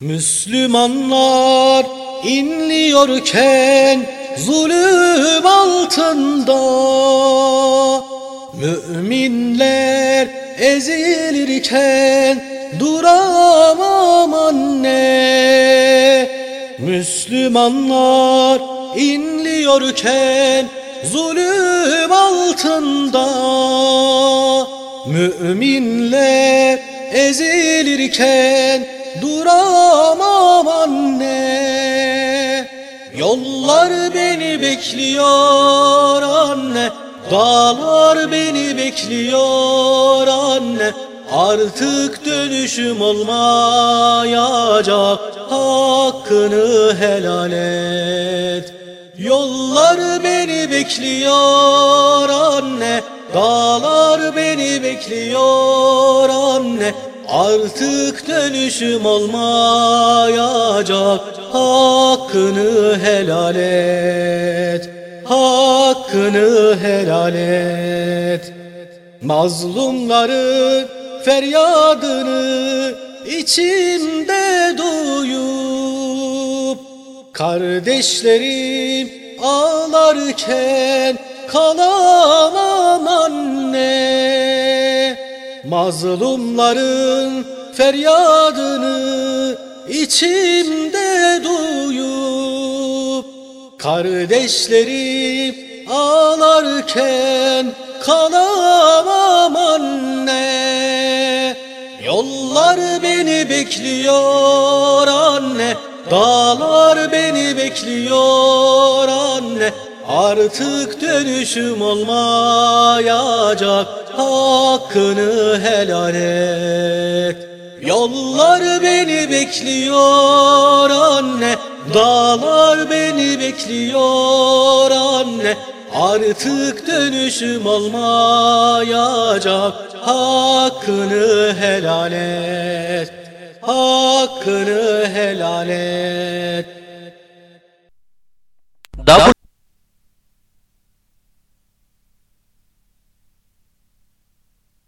Müslümanlar inliyorken zulüm altında. Müminler ezilirken duramam anne. Müslümanlar inliyorken zulüm altında. Müminler ezilirken duramam anne. Yollar beni bekliyor anne. Dağlar beni bekliyor anne. Artık dönüşüm olmayacak. Hakkını helal et. Yollar beni bekliyor anne. Dağlar beni bekliyor anne Artık dönüşüm olmayacak. Hakkını helal et. Hakkını helal et. Mazlumların feryadını içimde duyup Kardeşlerim ağlarken kalamam Mazlumların feryadını içimde duyup Kardeşlerim ağlarken kalamam anne. Yollar beni bekliyor anne Dağlar beni bekliyor anne. Artık dönüşüm olmayacak hakkını helal et. Yollar beni bekliyor anne Dağlar beni bekliyor anne. Artık dönüşüm olmayacak Hakkını helal et. Hakkını helal et.